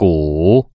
鼓